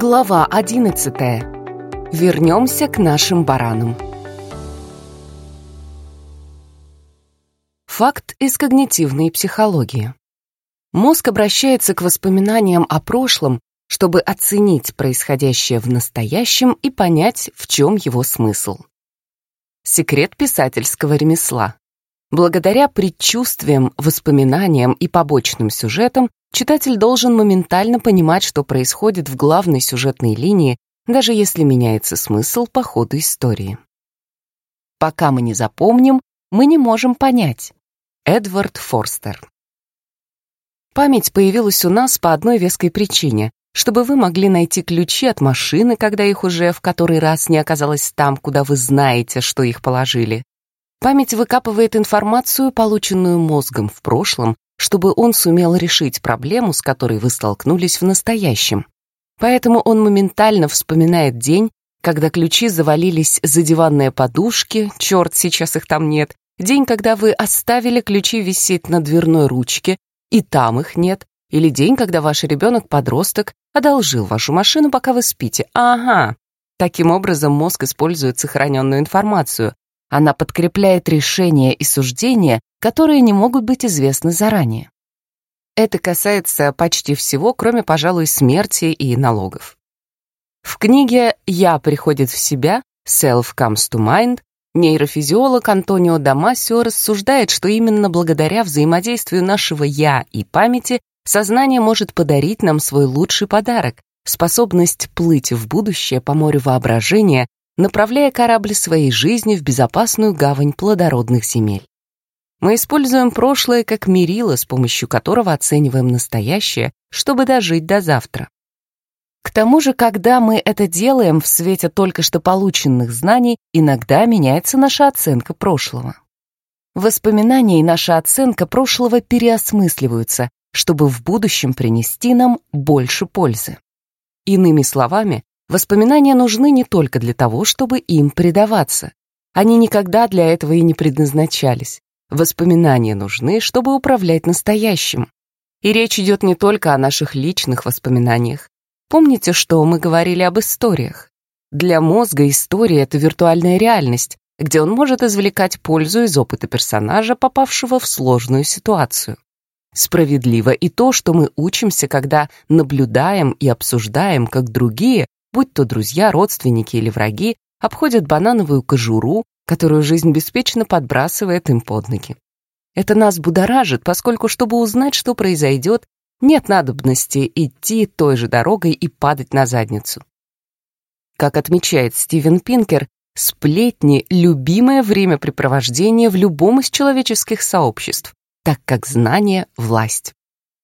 Глава 11. Вернемся к нашим баранам. Факт из когнитивной психологии. Мозг обращается к воспоминаниям о прошлом, чтобы оценить происходящее в настоящем и понять, в чем его смысл. Секрет писательского ремесла. Благодаря предчувствиям, воспоминаниям и побочным сюжетам читатель должен моментально понимать, что происходит в главной сюжетной линии, даже если меняется смысл по ходу истории. Пока мы не запомним, мы не можем понять. Эдвард Форстер Память появилась у нас по одной веской причине, чтобы вы могли найти ключи от машины, когда их уже в который раз не оказалось там, куда вы знаете, что их положили. Память выкапывает информацию, полученную мозгом в прошлом, чтобы он сумел решить проблему, с которой вы столкнулись в настоящем. Поэтому он моментально вспоминает день, когда ключи завалились за диванные подушки, черт, сейчас их там нет, день, когда вы оставили ключи висеть на дверной ручке, и там их нет, или день, когда ваш ребенок-подросток одолжил вашу машину, пока вы спите. Ага. Таким образом, мозг использует сохраненную информацию, она подкрепляет решения и суждения, которые не могут быть известны заранее. Это касается почти всего, кроме, пожалуй, смерти и налогов. В книге «Я приходит в себя» «Self comes to mind» нейрофизиолог Антонио Дамасио рассуждает, что именно благодаря взаимодействию нашего «я» и памяти сознание может подарить нам свой лучший подарок — способность плыть в будущее по морю воображения направляя корабль своей жизни в безопасную гавань плодородных земель. Мы используем прошлое как мерило, с помощью которого оцениваем настоящее, чтобы дожить до завтра. К тому же, когда мы это делаем в свете только что полученных знаний, иногда меняется наша оценка прошлого. Воспоминания и наша оценка прошлого переосмысливаются, чтобы в будущем принести нам больше пользы. Иными словами, Воспоминания нужны не только для того, чтобы им предаваться. Они никогда для этого и не предназначались. Воспоминания нужны, чтобы управлять настоящим. И речь идет не только о наших личных воспоминаниях. Помните, что мы говорили об историях? Для мозга история — это виртуальная реальность, где он может извлекать пользу из опыта персонажа, попавшего в сложную ситуацию. Справедливо и то, что мы учимся, когда наблюдаем и обсуждаем, как другие будь то друзья, родственники или враги, обходят банановую кожуру, которую жизнь беспечно подбрасывает им под ноги. Это нас будоражит, поскольку, чтобы узнать, что произойдет, нет надобности идти той же дорогой и падать на задницу. Как отмечает Стивен Пинкер, сплетни — любимое времяпрепровождение в любом из человеческих сообществ, так как знание — власть.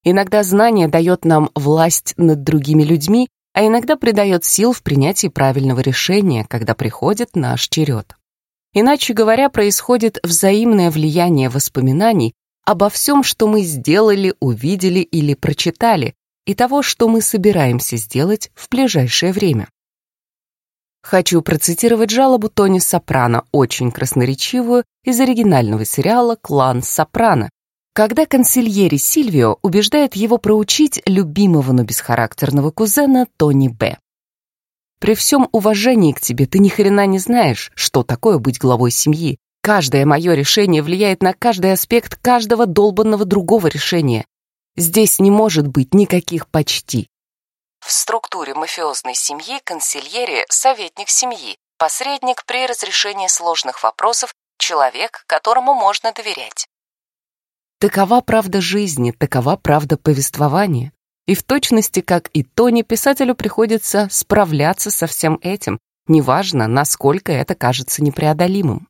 Иногда знание дает нам власть над другими людьми, а иногда придает сил в принятии правильного решения, когда приходит наш черед. Иначе говоря, происходит взаимное влияние воспоминаний обо всем, что мы сделали, увидели или прочитали, и того, что мы собираемся сделать в ближайшее время. Хочу процитировать жалобу Тони Сопрано, очень красноречивую, из оригинального сериала «Клан Сопрано», когда консильери Сильвио убеждает его проучить любимого, но бесхарактерного кузена Тони Б. При всем уважении к тебе ты ни хрена не знаешь, что такое быть главой семьи. Каждое мое решение влияет на каждый аспект каждого долбанного другого решения. Здесь не может быть никаких почти. В структуре мафиозной семьи консильери – советник семьи, посредник при разрешении сложных вопросов, человек, которому можно доверять. Такова правда жизни, такова правда повествования. И в точности, как и Тони, писателю приходится справляться со всем этим, неважно, насколько это кажется непреодолимым.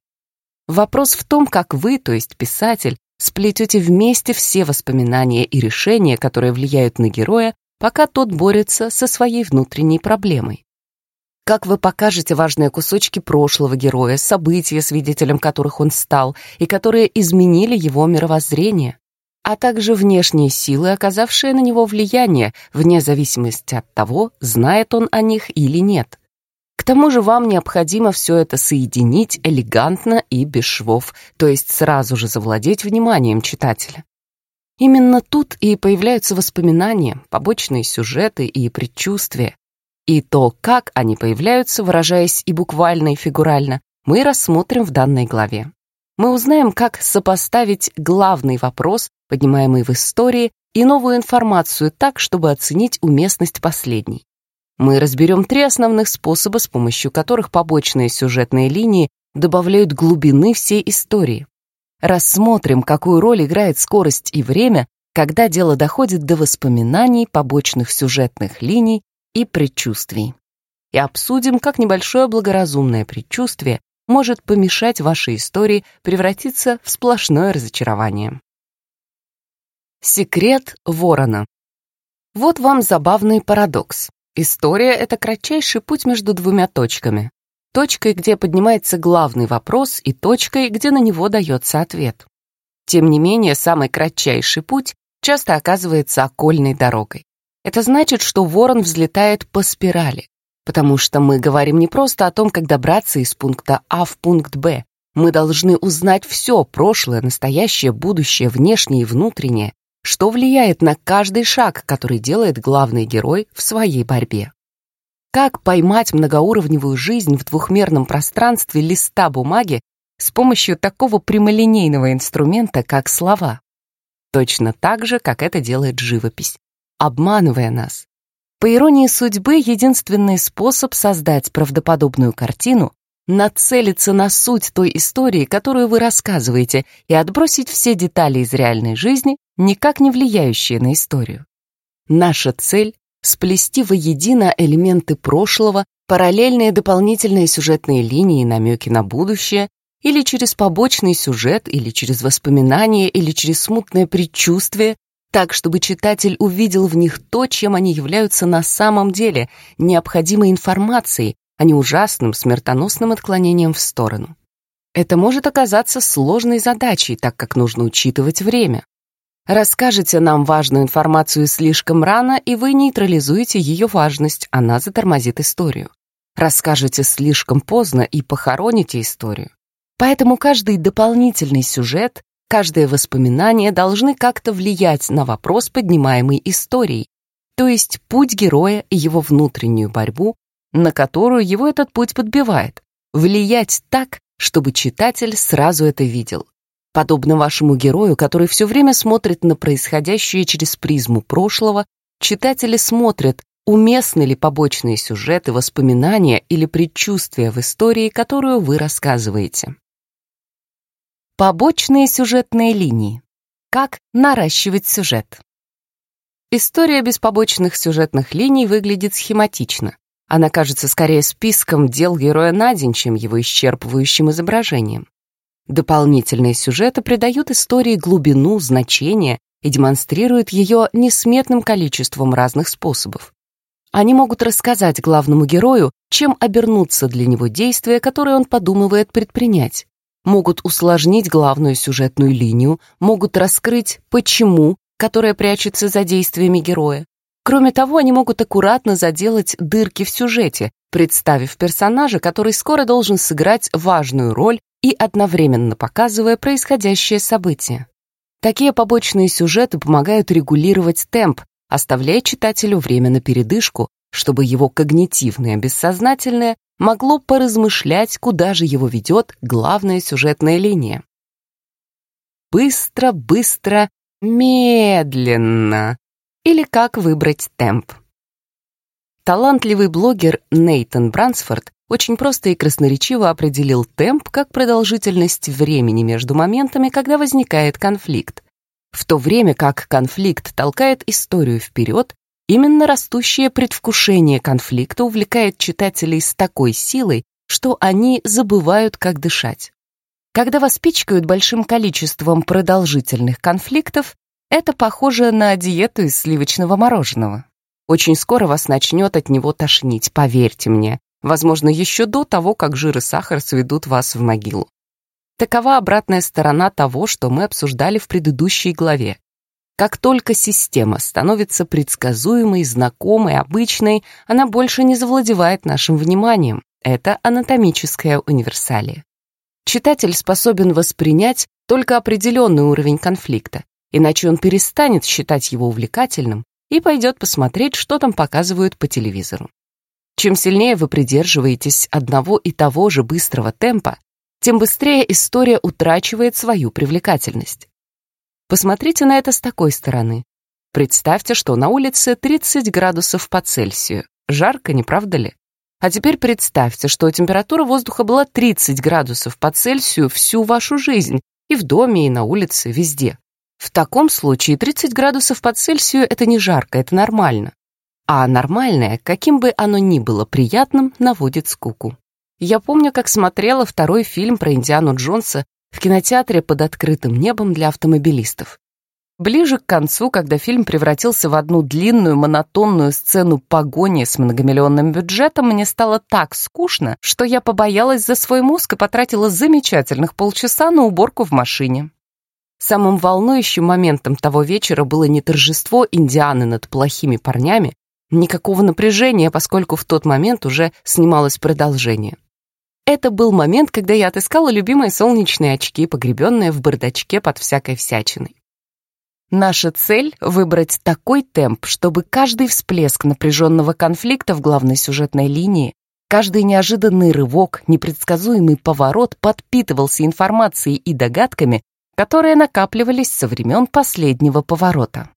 Вопрос в том, как вы, то есть писатель, сплетете вместе все воспоминания и решения, которые влияют на героя, пока тот борется со своей внутренней проблемой. Как вы покажете важные кусочки прошлого героя, события, свидетелем которых он стал, и которые изменили его мировоззрение, а также внешние силы, оказавшие на него влияние, вне зависимости от того, знает он о них или нет. К тому же вам необходимо все это соединить элегантно и без швов, то есть сразу же завладеть вниманием читателя. Именно тут и появляются воспоминания, побочные сюжеты и предчувствия, И то, как они появляются, выражаясь и буквально, и фигурально, мы рассмотрим в данной главе. Мы узнаем, как сопоставить главный вопрос, поднимаемый в истории, и новую информацию так, чтобы оценить уместность последней. Мы разберем три основных способа, с помощью которых побочные сюжетные линии добавляют глубины всей истории. Рассмотрим, какую роль играет скорость и время, когда дело доходит до воспоминаний, побочных сюжетных линий и предчувствий. И обсудим, как небольшое благоразумное предчувствие может помешать вашей истории превратиться в сплошное разочарование. Секрет ворона. Вот вам забавный парадокс. История — это кратчайший путь между двумя точками. Точкой, где поднимается главный вопрос, и точкой, где на него дается ответ. Тем не менее, самый кратчайший путь часто оказывается окольной дорогой. Это значит, что ворон взлетает по спирали, потому что мы говорим не просто о том, как добраться из пункта А в пункт Б. Мы должны узнать все, прошлое, настоящее, будущее, внешнее и внутреннее, что влияет на каждый шаг, который делает главный герой в своей борьбе. Как поймать многоуровневую жизнь в двухмерном пространстве листа бумаги с помощью такого прямолинейного инструмента, как слова? Точно так же, как это делает живопись, обманывая нас. По иронии судьбы, единственный способ создать правдоподобную картину нацелиться на суть той истории, которую вы рассказываете, и отбросить все детали из реальной жизни, никак не влияющие на историю. Наша цель — сплести воедино элементы прошлого, параллельные дополнительные сюжетные линии и намеки на будущее, или через побочный сюжет, или через воспоминания, или через смутное предчувствие, так, чтобы читатель увидел в них то, чем они являются на самом деле, необходимой информацией, а не ужасным смертоносным отклонением в сторону. Это может оказаться сложной задачей, так как нужно учитывать время. Расскажете нам важную информацию слишком рано, и вы нейтрализуете ее важность, она затормозит историю. Расскажете слишком поздно и похороните историю. Поэтому каждый дополнительный сюжет, каждое воспоминание должны как-то влиять на вопрос, поднимаемый историей, то есть путь героя и его внутреннюю борьбу на которую его этот путь подбивает, влиять так, чтобы читатель сразу это видел. Подобно вашему герою, который все время смотрит на происходящее через призму прошлого, читатели смотрят, уместны ли побочные сюжеты, воспоминания или предчувствия в истории, которую вы рассказываете. Побочные сюжетные линии. Как наращивать сюжет? История без побочных сюжетных линий выглядит схематично. Она кажется скорее списком дел героя на день, чем его исчерпывающим изображением. Дополнительные сюжеты придают истории глубину, значение и демонстрируют ее несметным количеством разных способов. Они могут рассказать главному герою, чем обернуться для него действия, которые он подумывает предпринять. Могут усложнить главную сюжетную линию, могут раскрыть «почему», которое прячется за действиями героя, Кроме того, они могут аккуратно заделать дырки в сюжете, представив персонажа, который скоро должен сыграть важную роль и одновременно показывая происходящее событие. Такие побочные сюжеты помогают регулировать темп, оставляя читателю время на передышку, чтобы его когнитивное бессознательное могло поразмышлять, куда же его ведет главная сюжетная линия. Быстро, быстро, медленно или как выбрать темп. Талантливый блогер Нейтан Брансфорд очень просто и красноречиво определил темп как продолжительность времени между моментами, когда возникает конфликт. В то время как конфликт толкает историю вперед, именно растущее предвкушение конфликта увлекает читателей с такой силой, что они забывают, как дышать. Когда вас пичкают большим количеством продолжительных конфликтов, это похоже на диету из сливочного мороженого. Очень скоро вас начнет от него тошнить, поверьте мне. Возможно, еще до того, как жир и сахар сведут вас в могилу. Такова обратная сторона того, что мы обсуждали в предыдущей главе. Как только система становится предсказуемой, знакомой, обычной, она больше не завладевает нашим вниманием. Это анатомическая универсалия. Читатель способен воспринять только определенный уровень конфликта, иначе он перестанет считать его увлекательным и пойдет посмотреть, что там показывают по телевизору. Чем сильнее вы придерживаетесь одного и того же быстрого темпа, тем быстрее история утрачивает свою привлекательность. Посмотрите на это с такой стороны. Представьте, что на улице 30 градусов по Цельсию. Жарко, не правда ли? А теперь представьте, что температура воздуха была 30 градусов по Цельсию всю вашу жизнь, и в доме, и на улице, везде. В таком случае 30 градусов по Цельсию — это не жарко, это нормально а нормальное, каким бы оно ни было приятным, наводит скуку. Я помню, как смотрела второй фильм про Индиану Джонса в кинотеатре под открытым небом для автомобилистов. Ближе к концу, когда фильм превратился в одну длинную монотонную сцену погони с многомиллионным бюджетом, мне стало так скучно, что я побоялась за свой мозг и потратила замечательных полчаса на уборку в машине. Самым волнующим моментом того вечера было не торжество Индианы над плохими парнями, Никакого напряжения, поскольку в тот момент уже снималось продолжение. Это был момент, когда я отыскала любимые солнечные очки, погребенные в бардачке под всякой всячиной. Наша цель — выбрать такой темп, чтобы каждый всплеск напряженного конфликта в главной сюжетной линии, каждый неожиданный рывок, непредсказуемый поворот подпитывался информацией и догадками, которые накапливались со времен последнего поворота.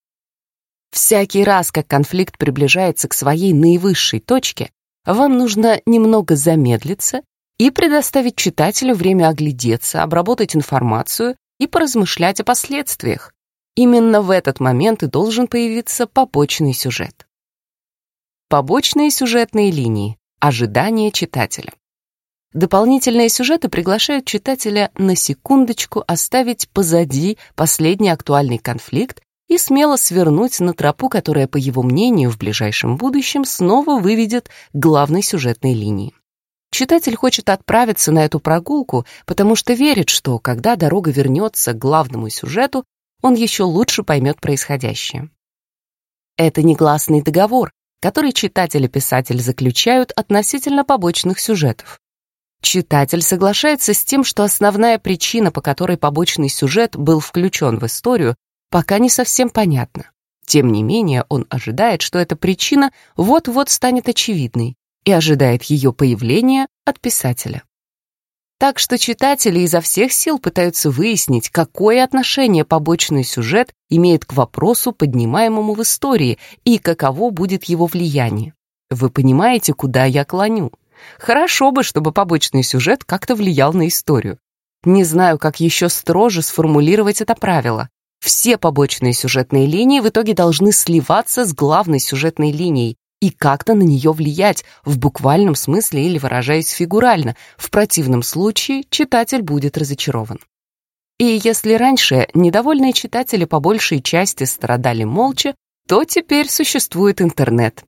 Всякий раз, как конфликт приближается к своей наивысшей точке, вам нужно немного замедлиться и предоставить читателю время оглядеться, обработать информацию и поразмышлять о последствиях. Именно в этот момент и должен появиться побочный сюжет. Побочные сюжетные линии. Ожидание читателя. Дополнительные сюжеты приглашают читателя на секундочку оставить позади последний актуальный конфликт и смело свернуть на тропу, которая, по его мнению, в ближайшем будущем снова выведет к главной сюжетной линии. Читатель хочет отправиться на эту прогулку, потому что верит, что, когда дорога вернется к главному сюжету, он еще лучше поймет происходящее. Это негласный договор, который читатель и писатель заключают относительно побочных сюжетов. Читатель соглашается с тем, что основная причина, по которой побочный сюжет был включен в историю, пока не совсем понятно. Тем не менее, он ожидает, что эта причина вот-вот станет очевидной и ожидает ее появления от писателя. Так что читатели изо всех сил пытаются выяснить, какое отношение побочный сюжет имеет к вопросу, поднимаемому в истории, и каково будет его влияние. Вы понимаете, куда я клоню? Хорошо бы, чтобы побочный сюжет как-то влиял на историю. Не знаю, как еще строже сформулировать это правило, все побочные сюжетные линии в итоге должны сливаться с главной сюжетной линией и как-то на нее влиять, в буквальном смысле или выражаясь фигурально. В противном случае читатель будет разочарован. И если раньше недовольные читатели по большей части страдали молча, то теперь существует интернет.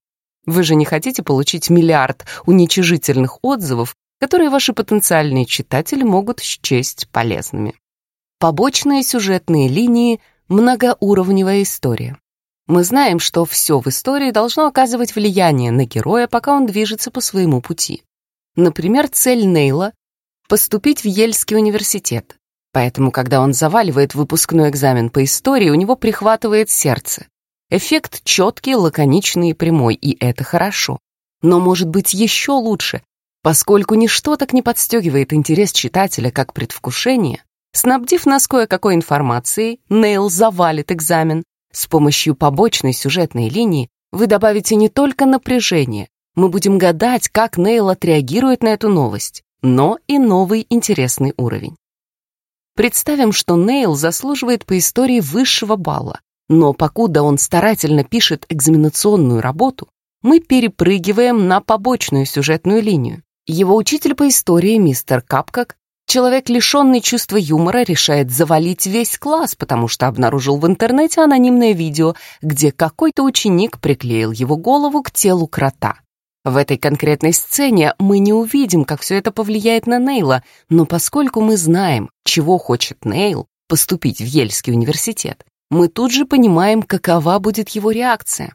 Вы же не хотите получить миллиард уничижительных отзывов, которые ваши потенциальные читатели могут счесть полезными. Побочные сюжетные линии — многоуровневая история. Мы знаем, что все в истории должно оказывать влияние на героя, пока он движется по своему пути. Например, цель Нейла — поступить в Ельский университет. Поэтому, когда он заваливает выпускной экзамен по истории, у него прихватывает сердце. Эффект четкий, лаконичный и прямой, и это хорошо. Но может быть еще лучше, поскольку ничто так не подстегивает интерес читателя, как предвкушение, Снабдив нас кое-какой информацией, Нейл завалит экзамен. С помощью побочной сюжетной линии вы добавите не только напряжение, мы будем гадать, как Нейл отреагирует на эту новость, но и новый интересный уровень. Представим, что Нейл заслуживает по истории высшего балла, но покуда он старательно пишет экзаменационную работу, мы перепрыгиваем на побочную сюжетную линию. Его учитель по истории, мистер Капкак, Человек, лишенный чувства юмора, решает завалить весь класс, потому что обнаружил в интернете анонимное видео, где какой-то ученик приклеил его голову к телу крота. В этой конкретной сцене мы не увидим, как все это повлияет на Нейла, но поскольку мы знаем, чего хочет Нейл, поступить в Ельский университет, мы тут же понимаем, какова будет его реакция.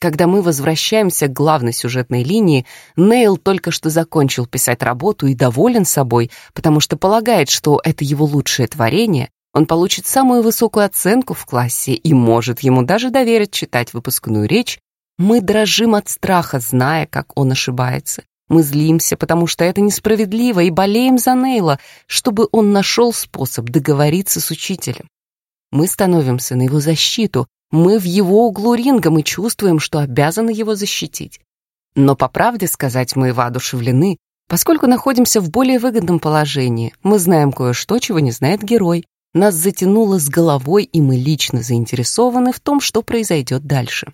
Когда мы возвращаемся к главной сюжетной линии, Нейл только что закончил писать работу и доволен собой, потому что полагает, что это его лучшее творение, он получит самую высокую оценку в классе и может ему даже доверить читать выпускную речь, Мы дрожим от страха, зная, как он ошибается. Мы злимся, потому что это несправедливо, и болеем за Нейла, чтобы он нашел способ договориться с учителем. Мы становимся на его защиту, мы в его углу ринга, мы чувствуем, что обязаны его защитить. Но по правде сказать, мы воодушевлены, поскольку находимся в более выгодном положении. Мы знаем кое-что, чего не знает герой. Нас затянуло с головой, и мы лично заинтересованы в том, что произойдет дальше.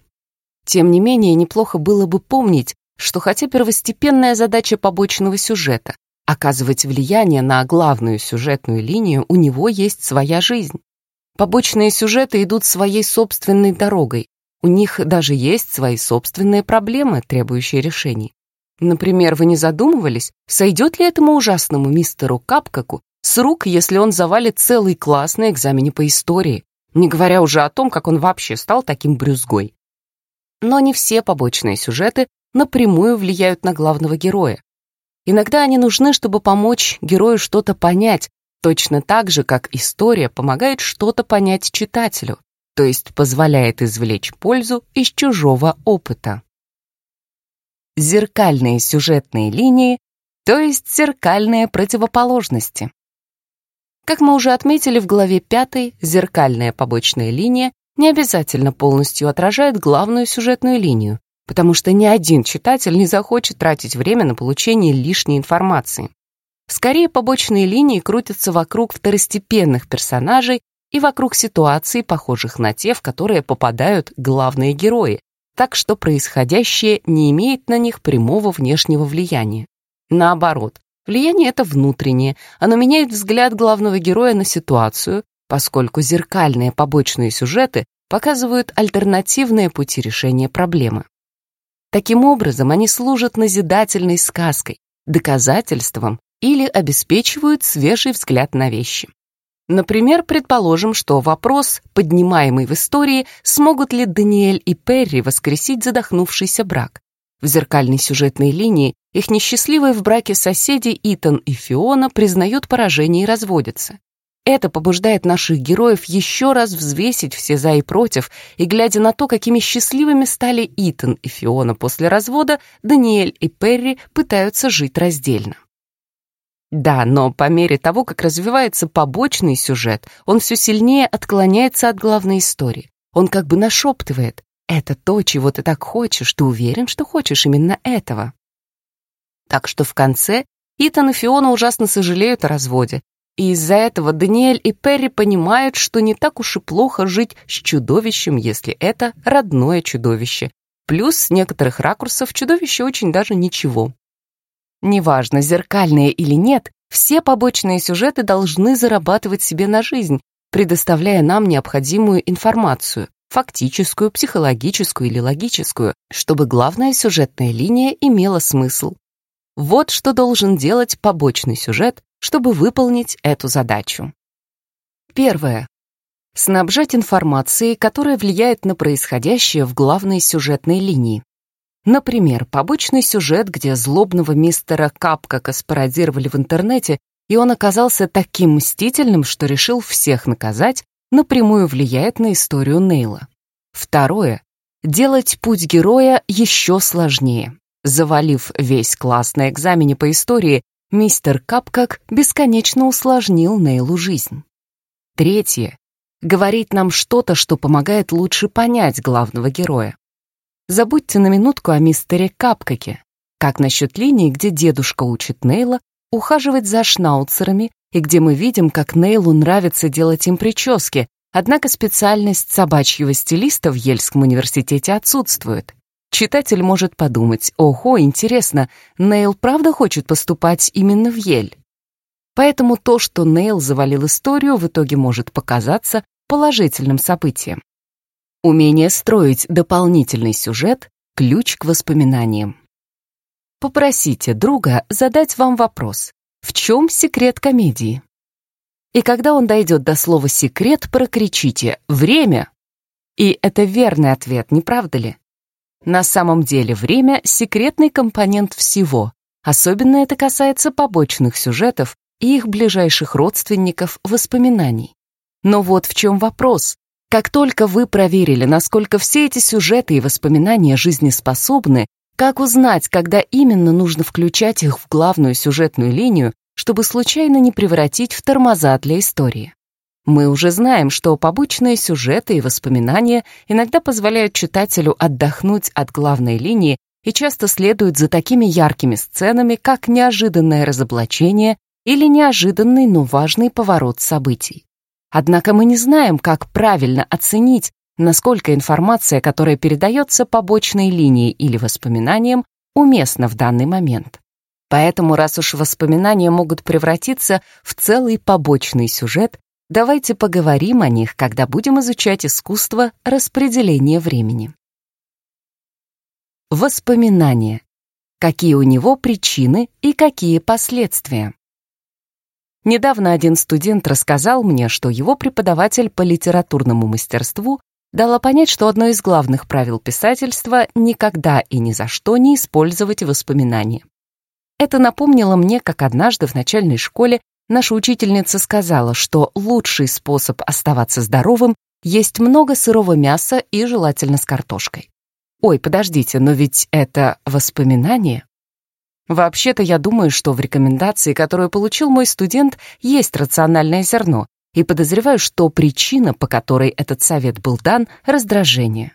Тем не менее, неплохо было бы помнить, что хотя первостепенная задача побочного сюжета — оказывать влияние на главную сюжетную линию, у него есть своя жизнь. Побочные сюжеты идут своей собственной дорогой. У них даже есть свои собственные проблемы, требующие решений. Например, вы не задумывались, сойдет ли этому ужасному мистеру Капкаку с рук, если он завалит целый класс на экзамене по истории, не говоря уже о том, как он вообще стал таким брюзгой. Но не все побочные сюжеты напрямую влияют на главного героя. Иногда они нужны, чтобы помочь герою что-то понять, Точно так же, как история помогает что-то понять читателю, то есть позволяет извлечь пользу из чужого опыта. Зеркальные сюжетные линии, то есть зеркальные противоположности. Как мы уже отметили в главе 5, зеркальная побочная линия не обязательно полностью отражает главную сюжетную линию, потому что ни один читатель не захочет тратить время на получение лишней информации. Скорее, побочные линии крутятся вокруг второстепенных персонажей и вокруг ситуаций, похожих на те, в которые попадают главные герои, так что происходящее не имеет на них прямого внешнего влияния. Наоборот, влияние это внутреннее, оно меняет взгляд главного героя на ситуацию, поскольку зеркальные побочные сюжеты показывают альтернативные пути решения проблемы. Таким образом, они служат назидательной сказкой, доказательством или обеспечивают свежий взгляд на вещи. Например, предположим, что вопрос, поднимаемый в истории, смогут ли Даниэль и Перри воскресить задохнувшийся брак. В зеркальной сюжетной линии их несчастливые в браке соседи Итан и Фиона признают поражение и разводятся. Это побуждает наших героев еще раз взвесить все за и против, и глядя на то, какими счастливыми стали Итан и Фиона после развода, Даниэль и Перри пытаются жить раздельно. Да, но по мере того, как развивается побочный сюжет, он все сильнее отклоняется от главной истории. Он как бы нашептывает «это то, чего ты так хочешь, ты уверен, что хочешь именно этого». Так что в конце Итан и Фиона ужасно сожалеют о разводе, и из-за этого Даниэль и Перри понимают, что не так уж и плохо жить с чудовищем, если это родное чудовище. Плюс с некоторых ракурсов чудовище очень даже ничего. Неважно, зеркальные или нет, все побочные сюжеты должны зарабатывать себе на жизнь, предоставляя нам необходимую информацию, фактическую, психологическую или логическую, чтобы главная сюжетная линия имела смысл. Вот что должен делать побочный сюжет, чтобы выполнить эту задачу. Первое. Снабжать информацией, которая влияет на происходящее в главной сюжетной линии. Например, побочный сюжет, где злобного мистера Капкака спародировали в интернете, и он оказался таким мстительным, что решил всех наказать, напрямую влияет на историю Нейла. Второе. Делать путь героя еще сложнее. Завалив весь класс на экзамене по истории, мистер Капкак бесконечно усложнил Нейлу жизнь. Третье. Говорить нам что-то, что помогает лучше понять главного героя. Забудьте на минутку о мистере Капкаке. Как насчет линии, где дедушка учит Нейла ухаживать за шнауцерами и где мы видим, как Нейлу нравится делать им прически, однако специальность собачьего стилиста в Ельском университете отсутствует. Читатель может подумать, ого, интересно, Нейл правда хочет поступать именно в Ель? Поэтому то, что Нейл завалил историю, в итоге может показаться положительным событием. Умение строить дополнительный сюжет – ключ к воспоминаниям. Попросите друга задать вам вопрос. В чем секрет комедии? И когда он дойдет до слова «секрет», прокричите «время». И это верный ответ, не правда ли? На самом деле время — секретный компонент всего. Особенно это касается побочных сюжетов и их ближайших родственников воспоминаний. Но вот в чем вопрос. Как только вы проверили, насколько все эти сюжеты и воспоминания жизнеспособны, как узнать, когда именно нужно включать их в главную сюжетную линию, чтобы случайно не превратить в тормоза для истории? Мы уже знаем, что побочные сюжеты и воспоминания иногда позволяют читателю отдохнуть от главной линии и часто следуют за такими яркими сценами, как неожиданное разоблачение или неожиданный, но важный поворот событий. Однако мы не знаем, как правильно оценить, насколько информация, которая передается побочной линии или воспоминаниям, уместна в данный момент. Поэтому, раз уж воспоминания могут превратиться в целый побочный сюжет, давайте поговорим о них, когда будем изучать искусство распределения времени. Воспоминания. Какие у него причины и какие последствия? Недавно один студент рассказал мне, что его преподаватель по литературному мастерству дала понять, что одно из главных правил писательства — никогда и ни за что не использовать воспоминания. Это напомнило мне, как однажды в начальной школе наша учительница сказала, что лучший способ оставаться здоровым — есть много сырого мяса и желательно с картошкой. Ой, подождите, но ведь это воспоминание. Вообще-то я думаю, что в рекомендации, которую получил мой студент, есть рациональное зерно, и подозреваю, что причина, по которой этот совет был дан, — раздражение.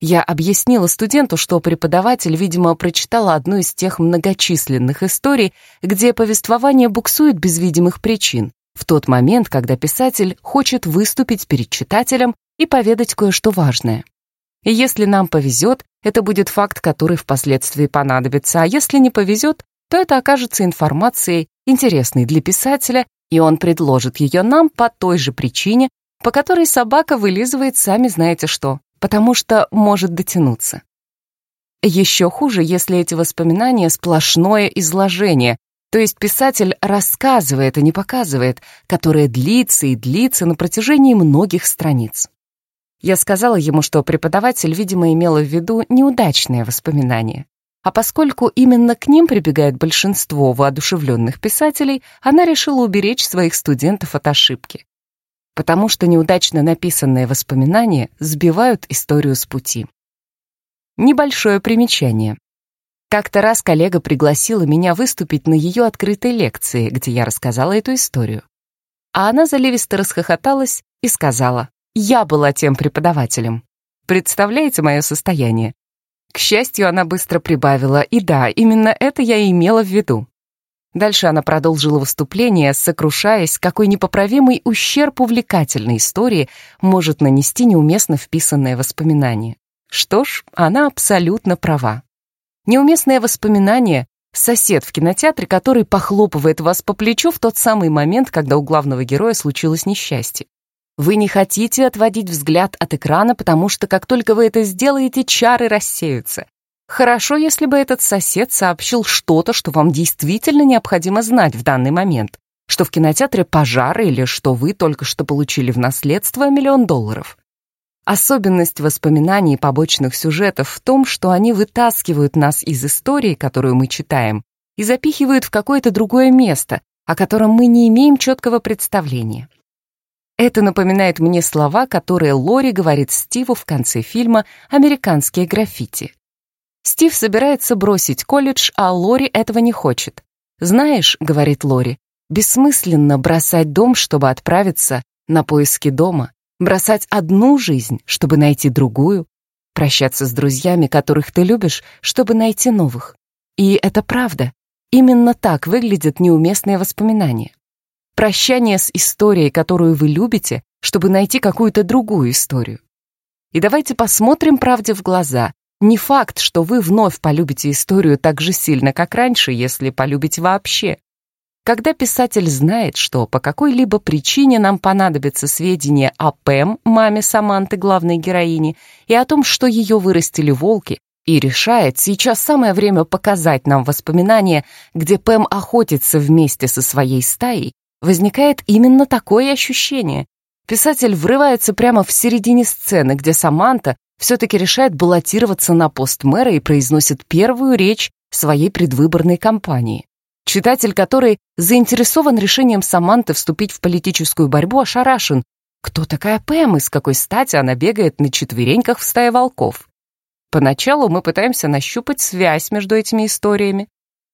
Я объяснила студенту, что преподаватель, видимо, прочитал одну из тех многочисленных историй, где повествование буксует без видимых причин, в тот момент, когда писатель хочет выступить перед читателем и поведать кое-что важное. И если нам повезет, это будет факт, который впоследствии понадобится, а если не повезет, то это окажется информацией, интересной для писателя, и он предложит ее нам по той же причине, по которой собака вылизывает сами знаете что, потому что может дотянуться. Еще хуже, если эти воспоминания сплошное изложение, то есть писатель рассказывает и не показывает, которое длится и длится на протяжении многих страниц. Я сказала ему, что преподаватель, видимо, имела в виду неудачные воспоминания. А поскольку именно к ним прибегает большинство воодушевленных писателей, она решила уберечь своих студентов от ошибки. Потому что неудачно написанные воспоминания сбивают историю с пути. Небольшое примечание. Как-то раз коллега пригласила меня выступить на ее открытой лекции, где я рассказала эту историю. А она заливисто расхохоталась и сказала, я была тем преподавателем. Представляете мое состояние? К счастью, она быстро прибавила, и да, именно это я и имела в виду. Дальше она продолжила выступление, сокрушаясь, какой непоправимый ущерб увлекательной истории может нанести неуместно вписанное воспоминание. Что ж, она абсолютно права. Неуместное воспоминание — сосед в кинотеатре, который похлопывает вас по плечу в тот самый момент, когда у главного героя случилось несчастье. Вы не хотите отводить взгляд от экрана, потому что как только вы это сделаете, чары рассеются. Хорошо, если бы этот сосед сообщил что-то, что вам действительно необходимо знать в данный момент, что в кинотеатре пожар или что вы только что получили в наследство миллион долларов. Особенность воспоминаний побочных сюжетов в том, что они вытаскивают нас из истории, которую мы читаем, и запихивают в какое-то другое место, о котором мы не имеем четкого представления. Это напоминает мне слова, которые Лори говорит Стиву в конце фильма «Американские граффити». Стив собирается бросить колледж, а Лори этого не хочет. «Знаешь», — говорит Лори, — «бессмысленно бросать дом, чтобы отправиться на поиски дома, бросать одну жизнь, чтобы найти другую, прощаться с друзьями, которых ты любишь, чтобы найти новых. И это правда. Именно так выглядят неуместные воспоминания. Прощание с историей, которую вы любите, чтобы найти какую-то другую историю. И давайте посмотрим правде в глаза. Не факт, что вы вновь полюбите историю так же сильно, как раньше, если полюбите вообще. Когда писатель знает, что по какой-либо причине нам понадобятся сведения о Пэм, маме Саманты, главной героини, и о том, что ее вырастили волки, и решает, сейчас самое время показать нам воспоминания, где Пэм охотится вместе со своей стаей, возникает именно такое ощущение. Писатель врывается прямо в середине сцены, где Саманта все-таки решает баллотироваться на пост мэра и произносит первую речь своей предвыборной кампании. Читатель, который заинтересован решением Саманты вступить в политическую борьбу, ошарашен. Кто такая Пэм и с какой стати она бегает на четвереньках в стае волков? Поначалу мы пытаемся нащупать связь между этими историями.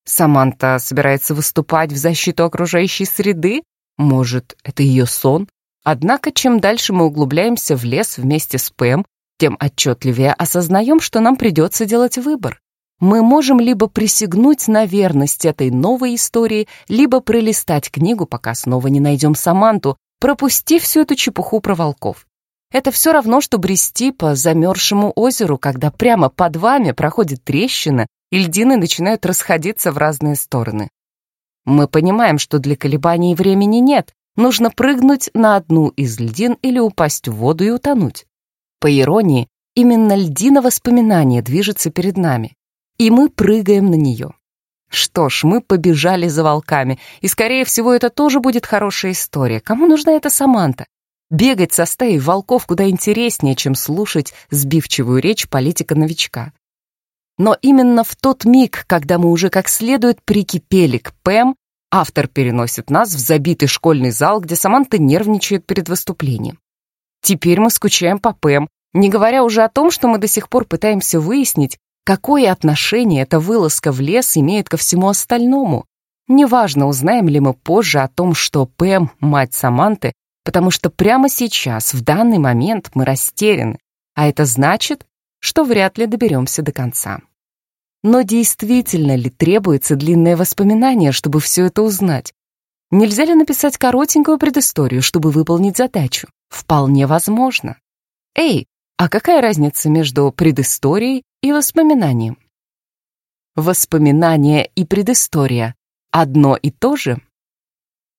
Саманта собирается выступать в защиту окружающей среды? Может, это ее сон? Однако, чем дальше мы углубляемся в лес вместе с Пэм, тем отчетливее осознаем, что нам придется делать выбор. Мы можем либо присягнуть на верность этой новой истории, либо пролистать книгу, пока снова не найдем Саманту, пропустив всю эту чепуху про волков. Это все равно, что брести по замерзшему озеру, когда прямо под вами проходит трещина, и льдины начинают расходиться в разные стороны. Мы понимаем, что для колебаний времени нет, нужно прыгнуть на одну из льдин или упасть в воду и утонуть. По иронии, именно льдина воспоминания движется перед нами, и мы прыгаем на нее. Что ж, мы побежали за волками, и, скорее всего, это тоже будет хорошая история. Кому нужна эта Саманта? Бегать со стаей волков куда интереснее, чем слушать сбивчивую речь политика-новичка. Но именно в тот миг, когда мы уже как следует прикипели к Пэм, автор переносит нас в забитый школьный зал, где Саманта нервничает перед выступлением. Теперь мы скучаем по Пэм, не говоря уже о том, что мы до сих пор пытаемся выяснить, какое отношение эта вылазка в лес имеет ко всему остальному. Неважно, узнаем ли мы позже о том, что Пэм — мать Саманты, потому что прямо сейчас, в данный момент, мы растеряны, а это значит, что вряд ли доберемся до конца. Но действительно ли требуется длинное воспоминание, чтобы все это узнать? Нельзя ли написать коротенькую предысторию, чтобы выполнить задачу? Вполне возможно. Эй, а какая разница между предысторией и воспоминанием? Воспоминания и предыстория одно и то же?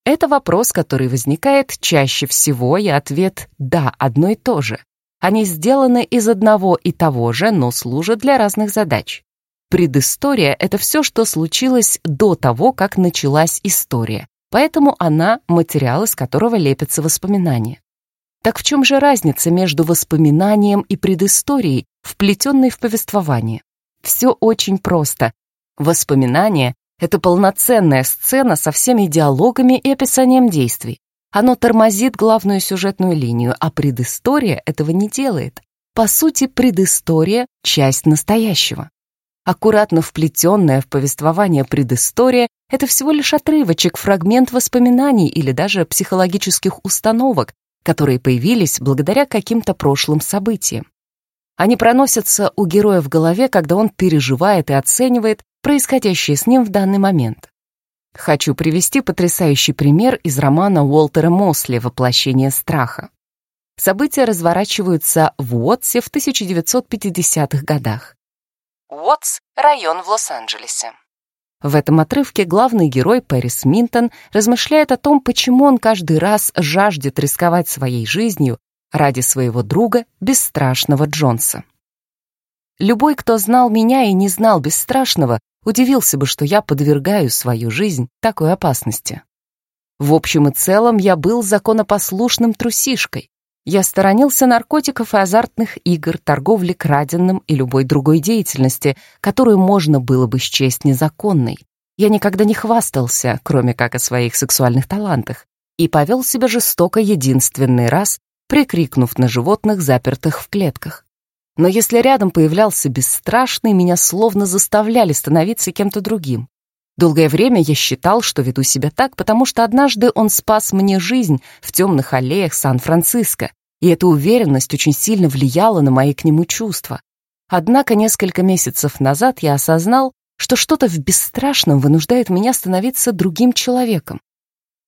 Это вопрос, который возникает чаще всего, и ответ «да, одно и то же». Они сделаны из одного и того же, но служат для разных задач. Предыстория — это все, что случилось до того, как началась история, поэтому она — материал, из которого лепятся воспоминания. Так в чем же разница между воспоминанием и предысторией, вплетенной в повествование? Все очень просто. Воспоминание — это полноценная сцена со всеми диалогами и описанием действий. Оно тормозит главную сюжетную линию, а предыстория этого не делает. По сути, предыстория — часть настоящего. Аккуратно вплетенная в повествование предыстория — это всего лишь отрывочек, фрагмент воспоминаний или даже психологических установок, которые появились благодаря каким-то прошлым событиям. Они проносятся у героя в голове, когда он переживает и оценивает происходящее с ним в данный момент. Хочу привести потрясающий пример из романа Уолтера Мосли «Воплощение страха». События разворачиваются в Уотсе в 1950-х годах. Уотс — район в Лос-Анджелесе. В этом отрывке главный герой Пэрис Минтон размышляет о том, почему он каждый раз жаждет рисковать своей жизнью ради своего друга, бесстрашного Джонса. Любой, кто знал меня и не знал бесстрашного, удивился бы, что я подвергаю свою жизнь такой опасности. В общем и целом я был законопослушным трусишкой. Я сторонился наркотиков и азартных игр, торговли краденным и любой другой деятельности, которую можно было бы счесть незаконной. Я никогда не хвастался, кроме как о своих сексуальных талантах, и повел себя жестоко единственный раз, прикрикнув на животных, запертых в клетках. Но если рядом появлялся бесстрашный, меня словно заставляли становиться кем-то другим. Долгое время я считал, что веду себя так, потому что однажды он спас мне жизнь в темных аллеях Сан-Франциско, и эта уверенность очень сильно влияла на мои к нему чувства. Однако несколько месяцев назад я осознал, что что-то в бесстрашном вынуждает меня становиться другим человеком.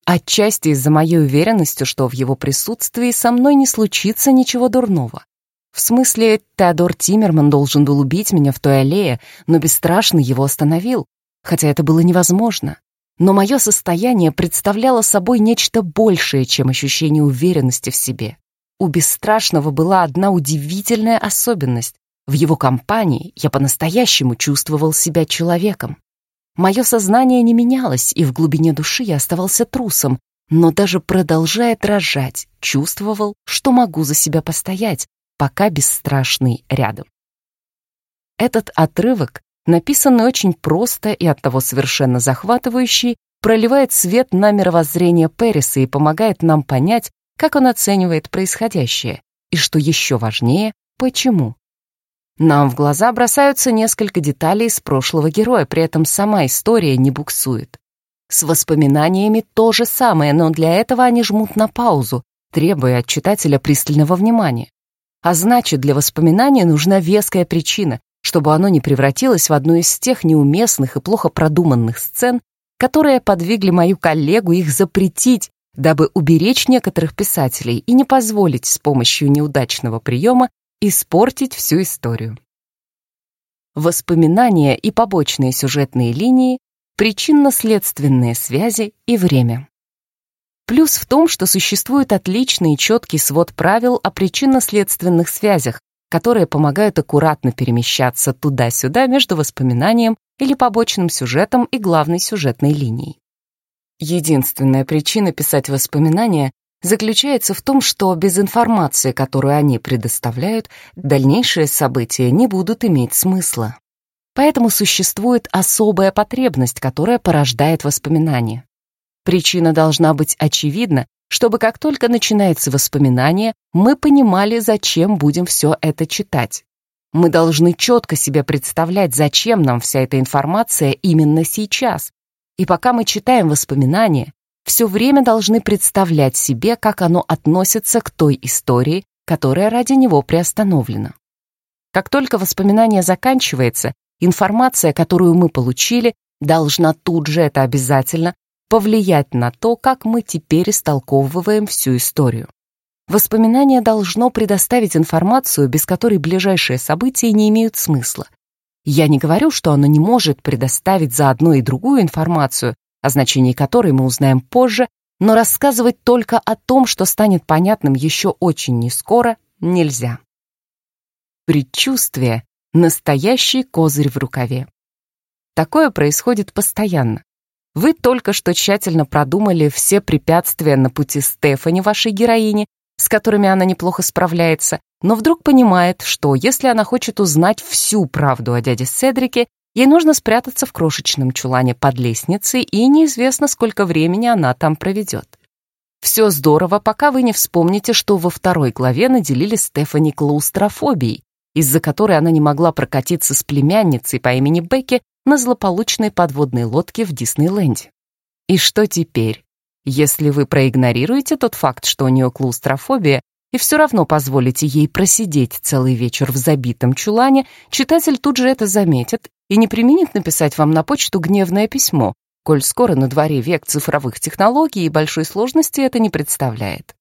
Отчасти из-за моей уверенности, что в его присутствии со мной не случится ничего дурного. В смысле, Теодор Тиммерман должен был убить меня в той аллее, но бесстрашный его остановил, хотя это было невозможно. Но мое состояние представляло собой нечто большее, чем ощущение уверенности в себе. У бесстрашного была одна удивительная особенность. В его компании я по-настоящему чувствовал себя человеком. Мое сознание не менялось, и в глубине души я оставался трусом, но даже продолжая дрожать, чувствовал, что могу за себя постоять, пока бесстрашный рядом. Этот отрывок, написанный очень просто и оттого совершенно захватывающий, проливает свет на мировоззрение Переса и помогает нам понять, как он оценивает происходящее, и, что еще важнее, почему. Нам в глаза бросаются несколько деталей из прошлого героя, при этом сама история не буксует. С воспоминаниями то же самое, но для этого они жмут на паузу, требуя от читателя пристального внимания. А значит, для воспоминания нужна веская причина, чтобы оно не превратилось в одну из тех неуместных и плохо продуманных сцен, которые подвигли мою коллегу их запретить, дабы уберечь некоторых писателей и не позволить с помощью неудачного приема испортить всю историю. Воспоминания и побочные сюжетные линии, причинно-следственные связи и время. Плюс в том, что существует отличный и четкий свод правил о причинно-следственных связях, которые помогают аккуратно перемещаться туда-сюда между воспоминанием или побочным сюжетом и главной сюжетной линией. Единственная причина писать воспоминания заключается в том, что без информации, которую они предоставляют, дальнейшие события не будут иметь смысла. Поэтому существует особая потребность, которая порождает воспоминания. Причина должна быть очевидна, чтобы как только начинается воспоминание, мы понимали, зачем будем все это читать. Мы должны четко себе представлять, зачем нам вся эта информация именно сейчас. И пока мы читаем воспоминания, все время должны представлять себе, как оно относится к той истории, которая ради него приостановлена. Как только воспоминание заканчивается, информация, которую мы получили, должна тут же это обязательно повлиять на то, как мы теперь истолковываем всю историю. Воспоминание должно предоставить информацию, без которой ближайшие события не имеют смысла. Я не говорю, что оно не может предоставить заодно и другую информацию, о значении которой мы узнаем позже, но рассказывать только о том, что станет понятным еще очень нескоро, нельзя. Предчувствие — настоящий козырь в рукаве. Такое происходит постоянно. Вы только что тщательно продумали все препятствия на пути Стефани, вашей героини, с которыми она неплохо справляется, но вдруг понимает, что если она хочет узнать всю правду о дяде Седрике, ей нужно спрятаться в крошечном чулане под лестницей, и неизвестно, сколько времени она там проведет. Все здорово, пока вы не вспомните, что во второй главе наделили Стефани клаустрофобией, из-за которой она не могла прокатиться с племянницей по имени Бекки на злополучной подводной лодке в Диснейленде. И что теперь? Если вы проигнорируете тот факт, что у нее клаустрофобия, и все равно позволите ей просидеть целый вечер в забитом чулане, читатель тут же это заметит и не применит написать вам на почту гневное письмо, коль скоро на дворе век цифровых технологий и большой сложности это не представляет.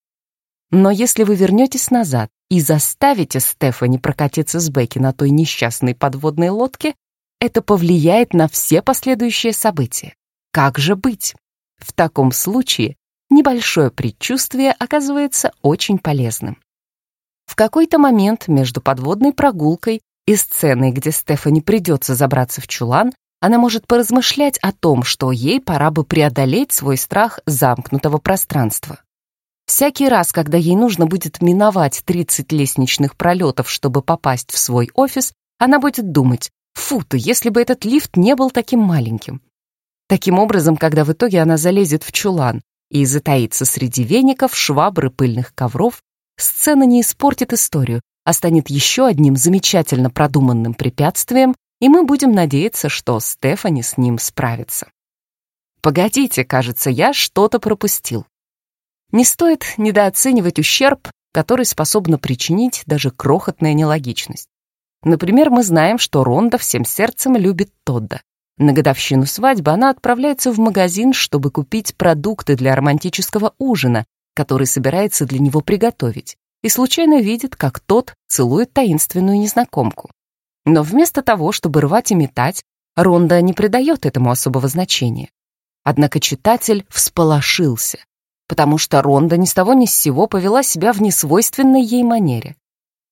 Но если вы вернетесь назад и заставите Стефани прокатиться с Бекки на той несчастной подводной лодке, это повлияет на все последующие события. Как же быть? В таком случае небольшое предчувствие оказывается очень полезным. В какой-то момент между подводной прогулкой и сценой, где Стефани придется забраться в чулан, она может поразмышлять о том, что ей пора бы преодолеть свой страх замкнутого пространства. Всякий раз, когда ей нужно будет миновать 30 лестничных пролетов, чтобы попасть в свой офис, она будет думать, Фу ты, если бы этот лифт не был таким маленьким. Таким образом, когда в итоге она залезет в чулан и затаится среди веников, швабр и пыльных ковров, сцена не испортит историю, а станет еще одним замечательно продуманным препятствием, и мы будем надеяться, что Стефани с ним справится. Погодите, кажется, я что-то пропустил. Не стоит недооценивать ущерб, который способна причинить даже крохотная нелогичность. Например, мы знаем, что Ронда всем сердцем любит Тодда. На годовщину свадьбы она отправляется в магазин, чтобы купить продукты для романтического ужина, который собирается для него приготовить, и случайно видит, как тот целует таинственную незнакомку. Но вместо того, чтобы рвать и метать, Ронда не придает этому особого значения. Однако читатель всполошился, потому что Ронда ни с того ни с сего повела себя в несвойственной ей манере.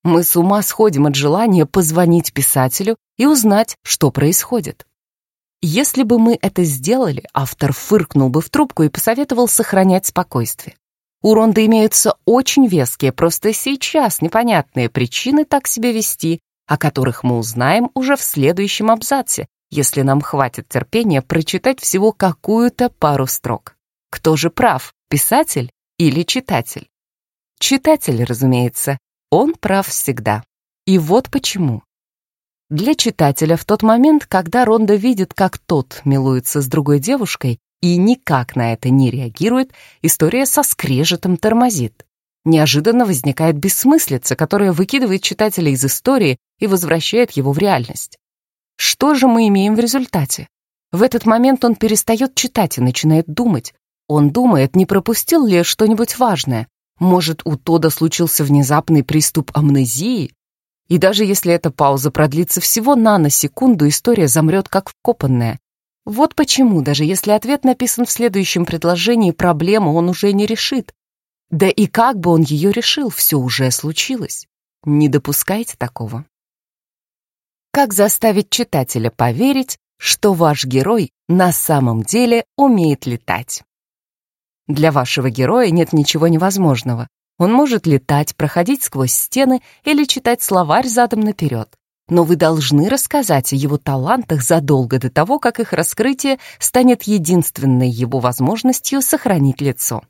Мы с ума сходим от желания позвонить писателю и узнать, что происходит. Если бы мы это сделали, автор фыркнул бы в трубку и посоветовал сохранять спокойствие. У Ронда имеются очень веские, просто сейчас непонятные причины так себя вести, о которых мы узнаем уже в следующем абзаце, если нам хватит терпения прочитать всего какую-то пару строк. Кто же прав, писатель или читатель? Читатель, разумеется, он прав всегда. И вот почему. Для читателя в тот момент, когда Ронда видит, как тот милуется с другой девушкой и никак на это не реагирует, история со скрежетом тормозит. Неожиданно возникает бессмыслица, которая выкидывает читателя из истории и возвращает его в реальность. Что же мы имеем в результате? В этот момент он перестает читать и начинает думать. Он думает, не пропустил ли что-нибудь важное. Может, у Тода случился внезапный приступ амнезии? И даже если эта пауза продлится всего наносекунду, история замрет как вкопанная. Вот почему, даже если ответ написан в следующем предложении, проблему он уже не решит. Да и как бы он ее решил, все уже случилось. Не допускайте такого. Как заставить читателя поверить, что ваш герой на самом деле умеет летать? Для вашего героя нет ничего невозможного. Он может летать, проходить сквозь стены или читать словарь задом наперед. Но вы должны рассказать о его талантах задолго до того, как их раскрытие станет единственной его возможностью сохранить лицо.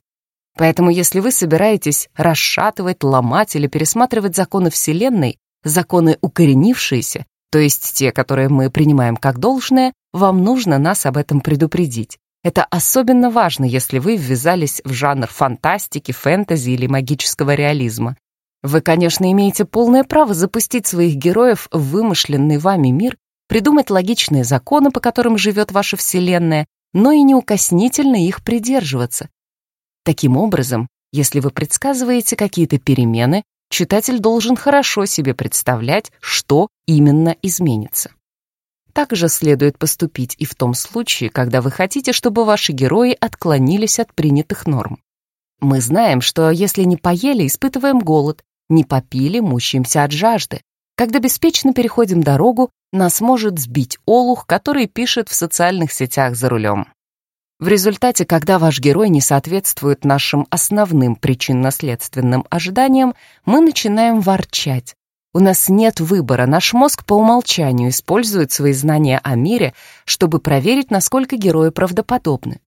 Поэтому если вы собираетесь расшатывать, ломать или пересматривать законы Вселенной, законы укоренившиеся, то есть те, которые мы принимаем как должное, вам нужно нас об этом предупредить. Это особенно важно, если вы ввязались в жанр фантастики, фэнтези или магического реализма. Вы, конечно, имеете полное право запустить своих героев в вымышленный вами мир, придумать логичные законы, по которым живет ваша Вселенная, но и неукоснительно их придерживаться. Таким образом, если вы предсказываете какие-то перемены, читатель должен хорошо себе представлять, что именно изменится. Также следует поступить и в том случае, когда вы хотите, чтобы ваши герои отклонились от принятых норм. Мы знаем, что если не поели, испытываем голод, не попили, мучаемся от жажды. Когда беспечно переходим дорогу, нас может сбить олух, который пишет в социальных сетях за рулем. В результате, когда ваш герой не соответствует нашим основным причинно-следственным ожиданиям, мы начинаем ворчать. У нас нет выбора, наш мозг по умолчанию использует свои знания о мире, чтобы проверить, насколько герои правдоподобны.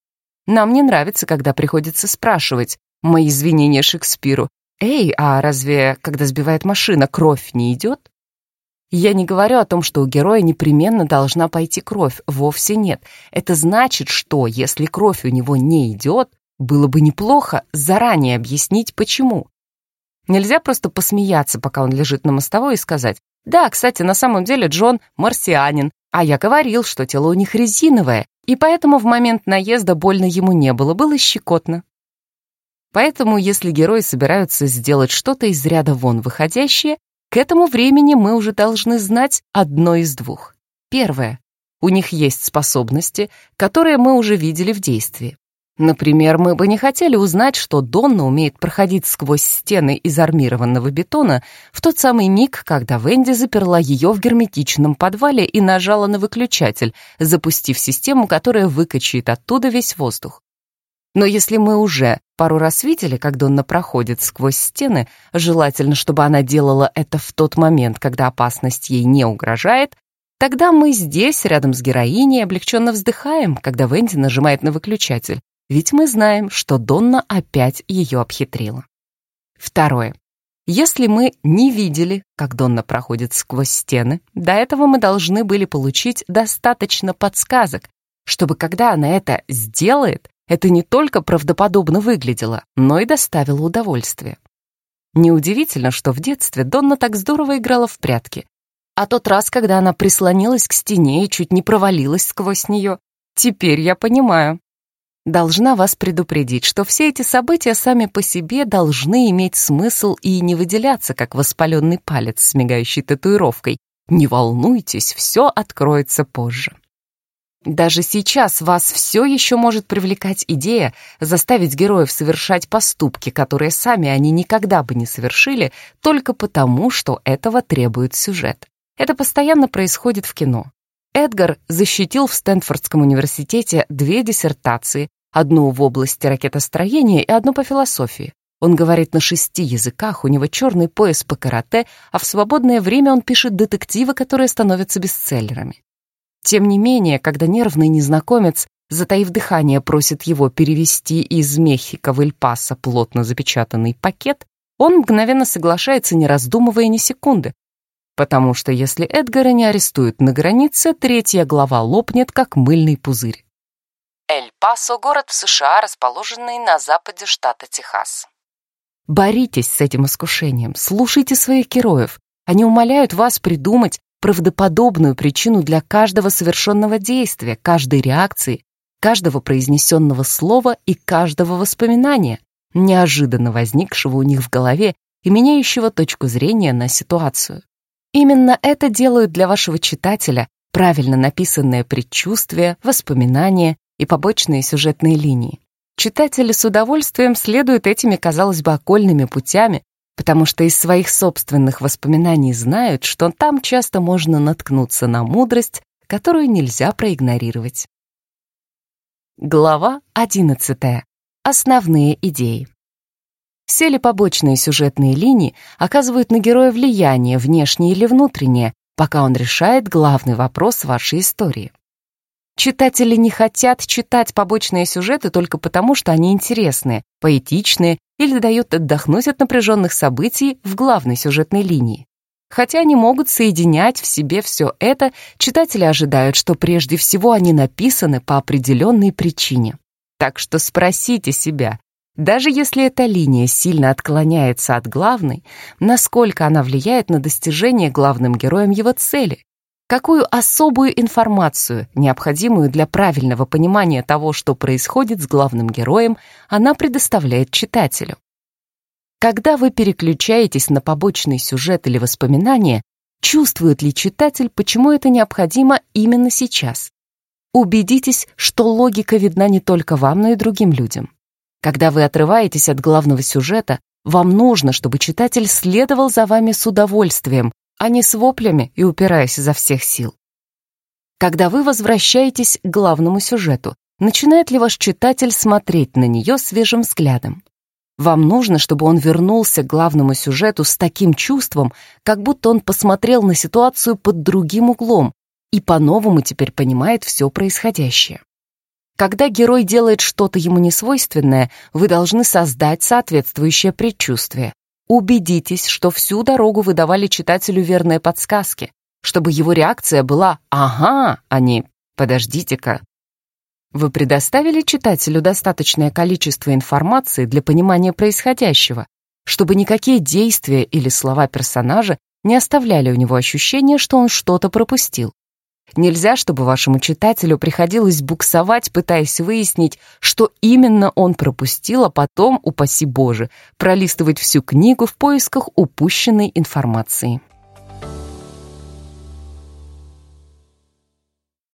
Нам не нравится, когда приходится спрашивать «Мои извинения Шекспиру». «Эй, а разве, когда сбивает машина, кровь не идет?» Я не говорю о том, что у героя непременно должна пойти кровь, вовсе нет. Это значит, что если кровь у него не идет, было бы неплохо заранее объяснить, почему. Нельзя просто посмеяться, пока он лежит на мостовой, и сказать, «Да, кстати, на самом деле Джон марсианин, а я говорил, что тело у них резиновое, и поэтому в момент наезда больно ему не было, было щекотно». Поэтому, если герои собираются сделать что-то из ряда вон выходящее, к этому времени мы уже должны знать одно из двух. Первое. У них есть способности, которые мы уже видели в действии. Например, мы бы не хотели узнать, что Донна умеет проходить сквозь стены из армированного бетона в тот самый миг, когда Венди заперла ее в герметичном подвале и нажала на выключатель, запустив систему, которая выкачает оттуда весь воздух. Но если мы уже пару раз видели, как Донна проходит сквозь стены, желательно, чтобы она делала это в тот момент, когда опасность ей не угрожает, тогда мы здесь, рядом с героиней, облегченно вздыхаем, когда Венди нажимает на выключатель, ведь мы знаем, что Донна опять ее обхитрила. Второе. Если мы не видели, как Донна проходит сквозь стены, до этого мы должны были получить достаточно подсказок, чтобы когда она это сделает, это не только правдоподобно выглядело, но и доставило удовольствие. Неудивительно, что в детстве Донна так здорово играла в прятки. А тот раз, когда она прислонилась к стене и чуть не провалилась сквозь нее, теперь я понимаю. Должна вас предупредить, что все эти события сами по себе должны иметь смысл и не выделяться, как воспаленный палец с мигающей татуировкой. Не волнуйтесь, все откроется позже. Даже сейчас вас все еще может привлекать идея заставить героев совершать поступки, которые сами они никогда бы не совершили, только потому, что этого требует сюжет. Это постоянно происходит в кино. Эдгар защитил в Стэнфордском университете две диссертации, одну в области ракетостроения и одну по философии. Он говорит на шести языках, у него черный пояс по карате, а в свободное время он пишет детективы, которые становятся бестселлерами. Тем не менее, когда нервный незнакомец, затаив дыхание, просит его перевести из Мехико в Эль-Пасо плотно запечатанный пакет, он мгновенно соглашается, не раздумывая ни секунды, потому что если Эдгара не арестуют на границе, третья глава лопнет, как мыльный пузырь. Эль-Пасо — город в США, расположенный на западе штата Техас. Боритесь с этим искушением, слушайте своих героев. Они умоляют вас придумать правдоподобную причину для каждого совершенного действия, каждой реакции, каждого произнесенного слова и каждого воспоминания, неожиданно возникшего у них в голове и меняющего точку зрения на ситуацию. Именно это делают для вашего читателя правильно написанное предчувствие, воспоминания и побочные сюжетные линии. Читатели с удовольствием следуют этими, казалось бы, окольными путями, потому что из своих собственных воспоминаний знают, что там часто можно наткнуться на мудрость, которую нельзя проигнорировать. Глава 11. Основные идеи. Все ли побочные сюжетные линии оказывают на героя влияние, внешнее или внутреннее, пока он решает главный вопрос вашей истории. Читатели не хотят читать побочные сюжеты только потому, что они интересные, поэтичные или дают отдохнуть от напряженных событий в главной сюжетной линии. Хотя они могут соединять в себе все это, читатели ожидают, что прежде всего они написаны по определенной причине. Так что спросите себя, даже если эта линия сильно отклоняется от главной, насколько она влияет на достижение главным героем его цели? Какую особую информацию, необходимую для правильного понимания того, что происходит с главным героем, она предоставляет читателю? Когда вы переключаетесь на побочный сюжет или воспоминания, чувствует ли читатель, почему это необходимо именно сейчас? Убедитесь, что логика видна не только вам, но и другим людям. Когда вы отрываетесь от главного сюжета, вам нужно, чтобы читатель следовал за вами с удовольствием, а не с воплями и упираясь изо всех сил. Когда вы возвращаетесь к главному сюжету, начинает ли ваш читатель смотреть на нее свежим взглядом? Вам нужно, чтобы он вернулся к главному сюжету с таким чувством, как будто он посмотрел на ситуацию под другим углом и по-новому теперь понимает все происходящее. Когда герой делает что-то ему несвойственное, вы должны создать соответствующее предчувствие. Убедитесь, что всю дорогу вы давали читателю верные подсказки, чтобы его реакция была «ага», а не «подождите-ка». Вы предоставили читателю достаточное количество информации для понимания происходящего, чтобы никакие действия или слова персонажа не оставляли у него ощущения, что он что-то пропустил. Нельзя, чтобы вашему читателю приходилось буксовать, пытаясь выяснить, что именно он пропустил, а потом, упаси Боже, пролистывать всю книгу в поисках упущенной информации.